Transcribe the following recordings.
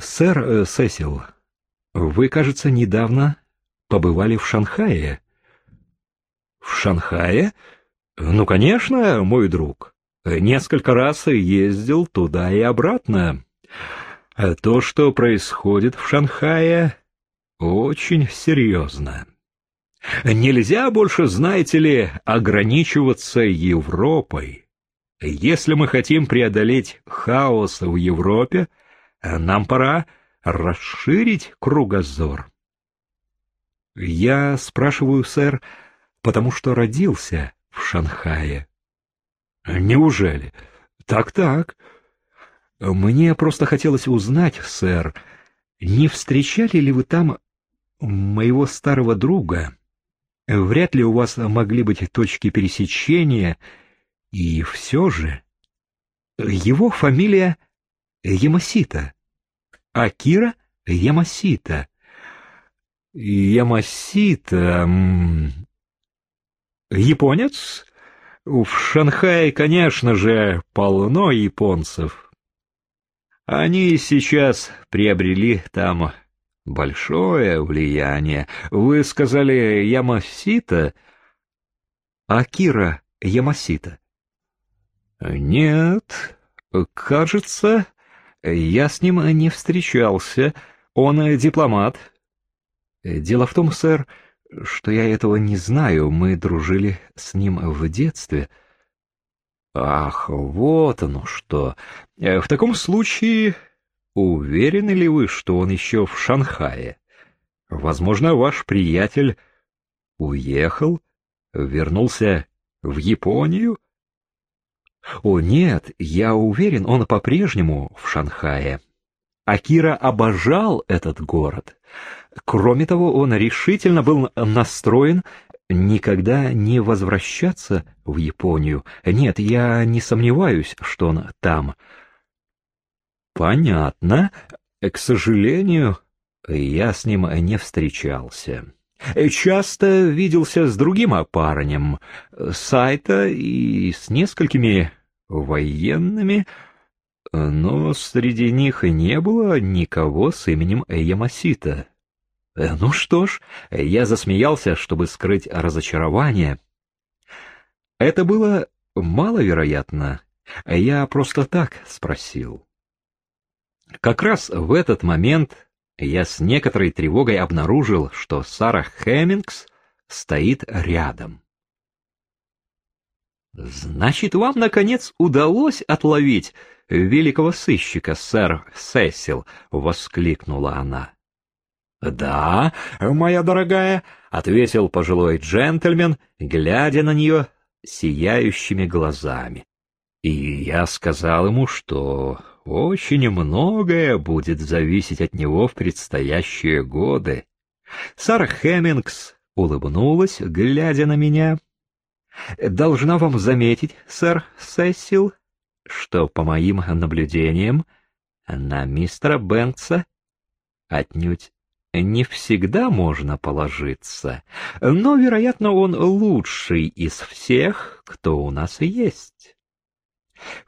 Сэр э, Сесил, вы, кажется, недавно побывали в Шанхае. В Шанхае? Ну, конечно, мой друг. Несколько раз ездил туда и обратно. То, что происходит в Шанхае, очень серьезно. Нельзя больше, знаете ли, ограничиваться Европой. Если мы хотим преодолеть хаос в Европе, нам пора расширить кругозор. Я спрашиваю, сэр, потому что родился в Шанхае. Неужели? Так-так. Мне просто хотелось узнать, сэр, не встречали ли вы там моего старого друга? Вряд ли у вас могли быть точки пересечения, и все же... Его фамилия Ямасита, а Кира Ямасита. Ямасита... Японец? В Шанхае, конечно же, полно японцев. Они сейчас приобрели там большое влияние. Вы сказали Ямасита? Акира Ямасита. Нет, кажется, я с ним не встречался. Он дипломат. Дело в том, сэр, что я этого не знаю. Мы дружили с ним в детстве. Ах, вот оно что. В таком случае Уверены ли вы, что он еще в Шанхае? Возможно, ваш приятель уехал, вернулся в Японию? О, нет, я уверен, он по-прежнему в Шанхае. Акира обожал этот город. Кроме того, он решительно был настроен никогда не возвращаться в Японию. Нет, я не сомневаюсь, что он там. Понятно. К сожалению, я с ним не встречался. Часто виделся с другим парнем, Сайта и с несколькими военными, но среди них не было никого с именем Ямасита. Ну что ж, я засмеялся, чтобы скрыть разочарование. Это было маловероятно. Я просто так спросил. Как раз в этот момент я с некоторой тревогой обнаружил, что Сара Хэммингс стоит рядом. «Значит, вам, наконец, удалось отловить великого сыщика, сэр Сесил!» — воскликнула она. «Да, моя дорогая», — ответил пожилой джентльмен, глядя на нее сияющими глазами. И я сказал ему, что очень многое будет зависеть от него в предстоящие годы. Сара Хеммингс улыбнулась, глядя на меня. Должна вам заметить, сэр Сесил, что, по моим наблюдениям, на мистера Бэнкса отнюдь не всегда можно положиться, но, вероятно, он лучший из всех, кто у нас есть.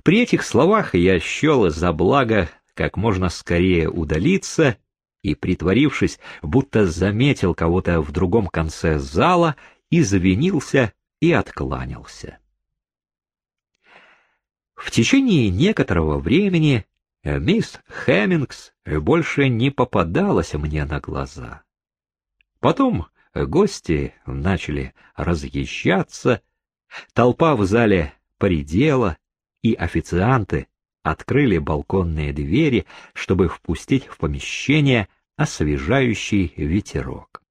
При этих словах я счел за благо как можно скорее удалиться и, притворившись, будто заметил кого-то в другом конце зала, извинился и откланялся. В течение некоторого времени мисс Хэммингс больше не попадалась мне на глаза. Потом гости начали разъезжаться, толпа в зале поредела, и официанты открыли балконные двери, чтобы впустить в помещение освежающий ветерок.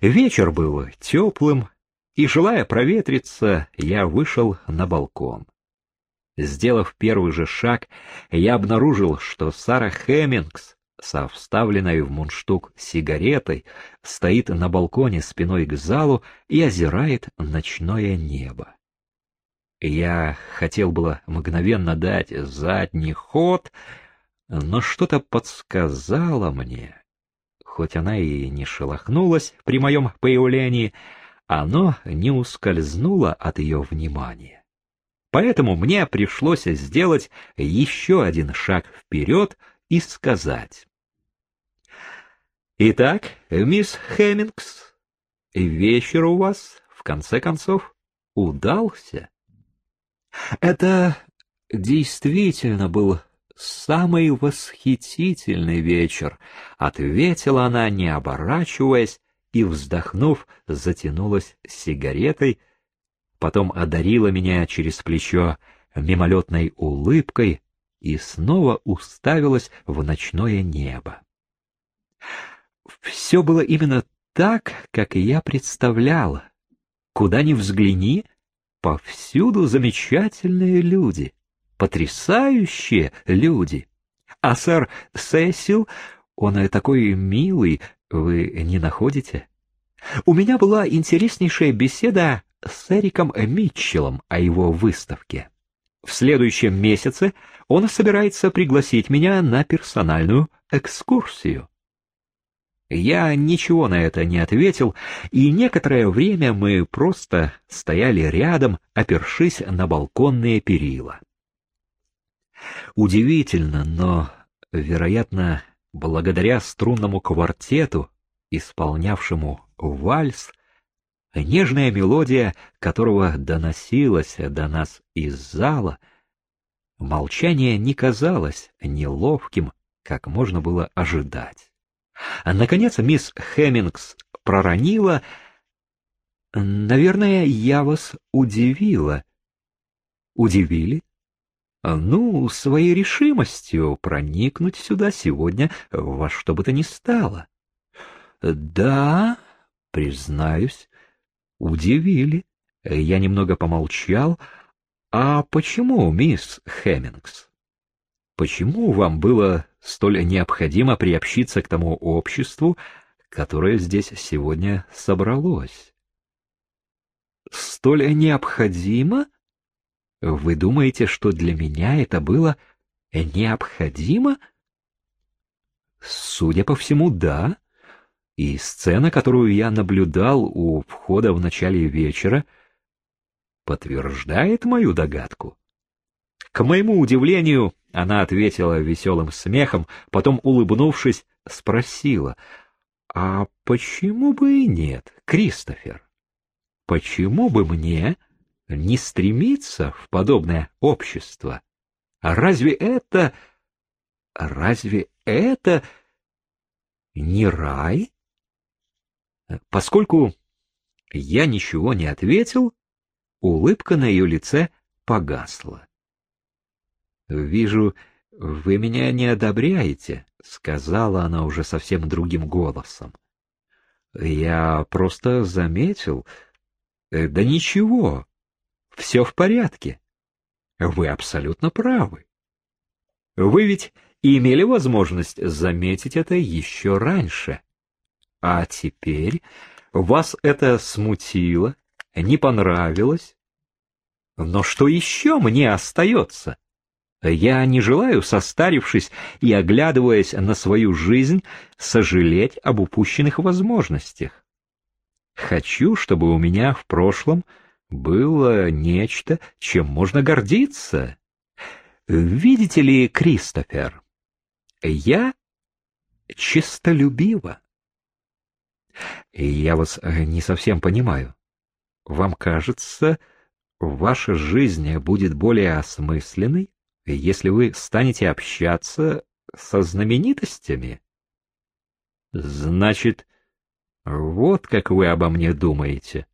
Вечер был теплым, и, желая проветриться, я вышел на балкон. Сделав первый же шаг, я обнаружил, что Сара Хэммингс со вставленной в мундштук сигаретой стоит на балконе спиной к залу и озирает ночное небо. Я хотел было мгновенно дать задний ход, но что-то подсказало мне, хоть она и не шелохнулась при моем появлении, оно не ускользнуло от ее внимания. Поэтому мне пришлось сделать еще один шаг вперед и сказать. «Итак, мисс Хеммингс, вечер у вас, в конце концов, удался?» Это действительно был самый восхитительный вечер, ответила она, не оборачиваясь, и, вздохнув, затянулась сигаретой, потом одарила меня через плечо мимолетной улыбкой и снова уставилась в ночное небо. Все было именно так, как и я представляла. Куда ни взгляни, повсюду замечательные люди, потрясающие люди. А сэр Сесил, он такой милый, вы не находите? У меня была интереснейшая беседа с Эриком Митчеллом о его выставке. В следующем месяце он собирается пригласить меня на персональную экскурсию. Я ничего на это не ответил, и некоторое время мы просто стояли рядом, опершись на балконные перила. Удивительно, но, вероятно, благодаря струнному квартету, исполнявшему вальс, нежная мелодия которого доносилась до нас из зала, молчание не казалось неловким, как можно было ожидать. Наконец мисс Хеммингс проронила, «Наверное, я вас удивила». «Удивили?» «Ну, своей решимостью проникнуть сюда сегодня во что бы то ни стало». «Да, признаюсь, удивили». Я немного помолчал. «А почему, мисс Хеммингс? Почему вам было столь необходимо приобщиться к тому обществу, которое здесь сегодня собралось. Столь необходимо? Вы думаете, что для меня это было необходимо? Судя по всему, да. И сцена, которую я наблюдал у входа в начале вечера, подтверждает мою догадку. К моему удивлению, она ответила веселым смехом, потом, улыбнувшись, спросила, «А почему бы и нет, Кристофер? Почему бы мне не стремиться в подобное общество? А разве это... разве это не рай?» Поскольку я ничего не ответил, улыбка на ее лице погасла. «Вижу, вы меня не одобряете», — сказала она уже совсем другим голосом. «Я просто заметил. Э, да ничего, все в порядке. Вы абсолютно правы. Вы ведь имели возможность заметить это еще раньше. А теперь вас это смутило, не понравилось. Но что еще мне остается?» Я не желаю, состарившись и оглядываясь на свою жизнь, сожалеть об упущенных возможностях. Хочу, чтобы у меня в прошлом было нечто, чем можно гордиться. Видите ли, Кристофер, я чистолюбива. Я вас не совсем понимаю. Вам кажется, ваша жизнь будет более осмысленной, если вы станете общаться со знаменитостями? Значит, вот как вы обо мне думаете.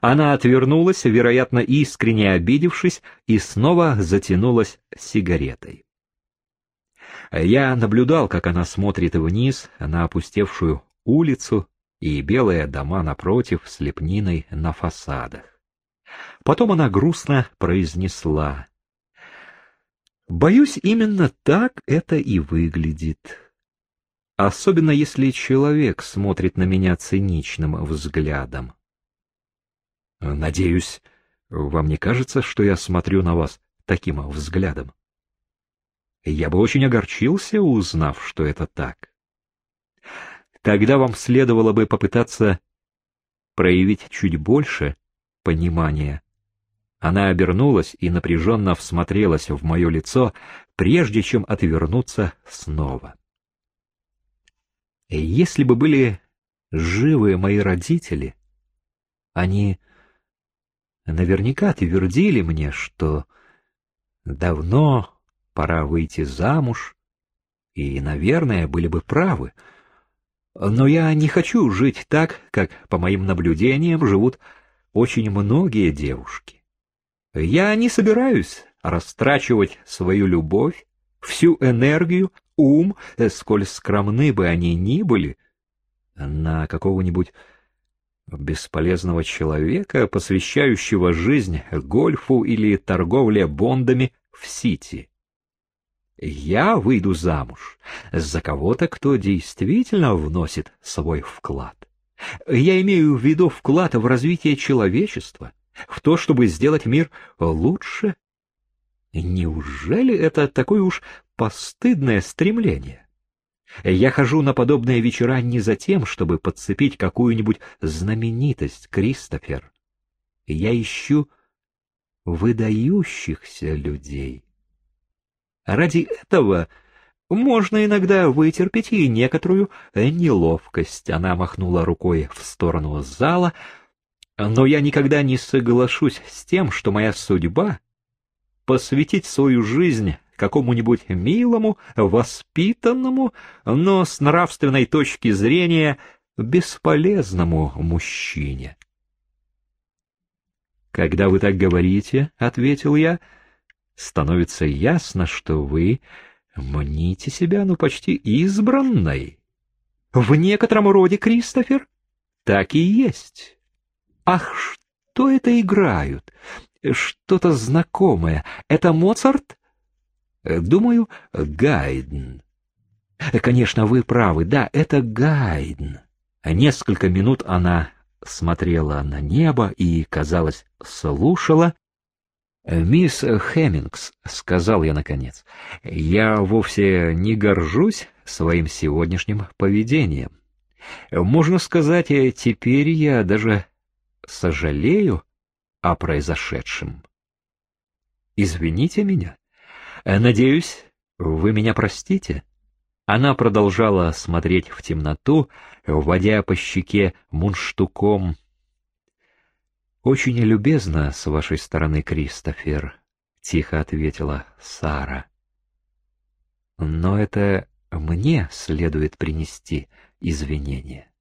Она отвернулась, вероятно, искренне обидевшись, и снова затянулась сигаретой. Я наблюдал, как она смотрит вниз на опустевшую улицу и белые дома напротив с лепниной на фасадах. Потом она грустно произнесла. Боюсь, именно так это и выглядит. Особенно если человек смотрит на меня циничным взглядом. Надеюсь, вам не кажется, что я смотрю на вас таким взглядом? Я бы очень огорчился, узнав, что это так. Тогда вам следовало бы попытаться проявить чуть больше понимания. Она обернулась и напряженно всмотрелась в мое лицо, прежде чем отвернуться снова. Если бы были живы мои родители, они наверняка твердили мне, что давно пора выйти замуж, и, наверное, были бы правы. Но я не хочу жить так, как, по моим наблюдениям, живут очень многие девушки. Я не собираюсь растрачивать свою любовь, всю энергию, ум, сколь скромны бы они ни были, на какого-нибудь бесполезного человека, посвящающего жизнь гольфу или торговле бондами в Сити. Я выйду замуж за кого-то, кто действительно вносит свой вклад. Я имею в виду вклад в развитие человечества, в то, чтобы сделать мир лучше. Неужели это такое уж постыдное стремление? Я хожу на подобные вечера не за тем, чтобы подцепить какую-нибудь знаменитость, Кристофер. Я ищу выдающихся людей. Ради этого можно иногда вытерпеть и некоторую неловкость. Она махнула рукой в сторону зала, но я никогда не соглашусь с тем, что моя судьба — посвятить свою жизнь какому-нибудь милому, воспитанному, но с нравственной точки зрения бесполезному мужчине. «Когда вы так говорите, — ответил я, — становится ясно, что вы мните себя, ну, почти избранной. В некотором роде, Кристофер, так и есть. Ах, что это играют? Что-то знакомое. Это Моцарт? Думаю, Гайден. Конечно, вы правы, да, это Гайден. Несколько минут она смотрела на небо и, казалось, слушала. «Мисс Хеммингс», — сказал я наконец, — «я вовсе не горжусь своим сегодняшним поведением. Можно сказать, теперь я даже сожалею о произошедшем. Извините меня. Надеюсь, вы меня простите. Она продолжала смотреть в темноту, вводя по щеке мунштуком. «Очень любезно с вашей стороны, Кристофер», — тихо ответила Сара. «Но это мне следует принести извинения.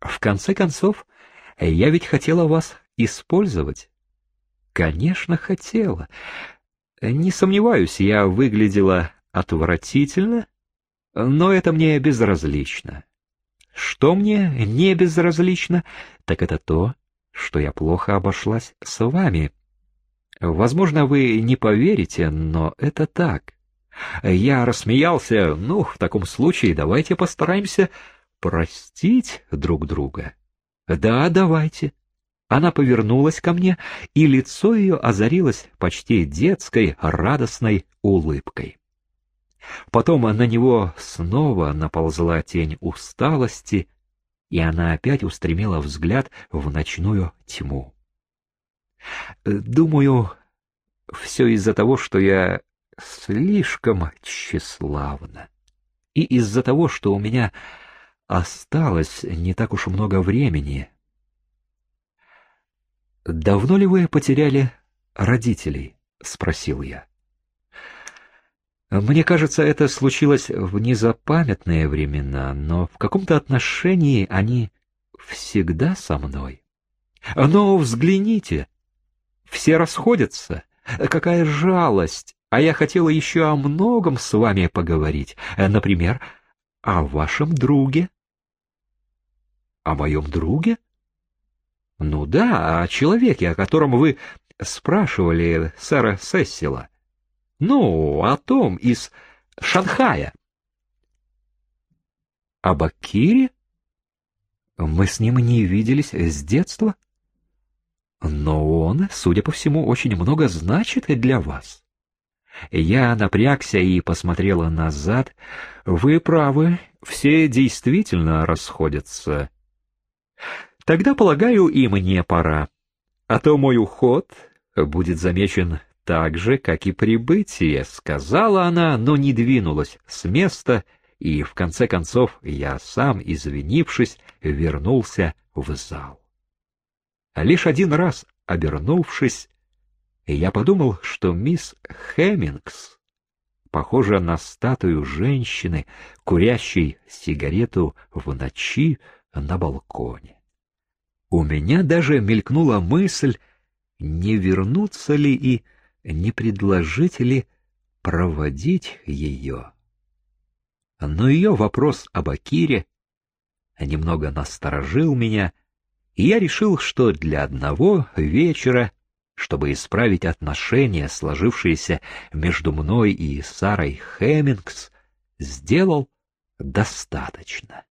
В конце концов, я ведь хотела вас использовать. Конечно, хотела. Не сомневаюсь, я выглядела отвратительно, но это мне безразлично. Что мне не безразлично, так это то, что я плохо обошлась с вами. Возможно, вы не поверите, но это так. Я рассмеялся, ну, в таком случае давайте постараемся простить друг друга. Да, давайте. Она повернулась ко мне, и лицо ее озарилось почти детской радостной улыбкой. Потом на него снова наползла тень усталости, и она опять устремила взгляд в ночную тьму. Думаю, все из-за того, что я слишком тщеславна, и из-за того, что у меня осталось не так уж много времени. «Давно ли вы потеряли родителей?» — спросил я. Мне кажется, это случилось в незапамятные времена, но в каком-то отношении они всегда со мной. Но взгляните, все расходятся. Какая жалость! А я хотела еще о многом с вами поговорить. Например, о вашем друге. О моем друге? Да, о человеке, о котором вы спрашивали сэра Сессила. Ну, о том из Шанхая. О Бакире? Мы с ним не виделись с детства. Но он, судя по всему, очень много значит для вас. Я напрягся и посмотрела назад. Вы правы, все действительно расходятся. Тогда, полагаю, и мне пора. А то мой уход будет замечен так же, как и прибытие, сказала она, но не двинулась с места, и в конце концов я сам, извинившись, вернулся в зал. Лишь один раз обернувшись, я подумал, что мисс Хеммингс похожа на статую женщины, курящей сигарету в ночи на балконе. У меня даже мелькнула мысль, не вернуться ли и не предложить ли проводить ее. Но ее вопрос об Акире немного насторожил меня, и я решил, что для одного вечера, чтобы исправить отношения, сложившиеся между мной и Сарой Хеммингс, сделал достаточно.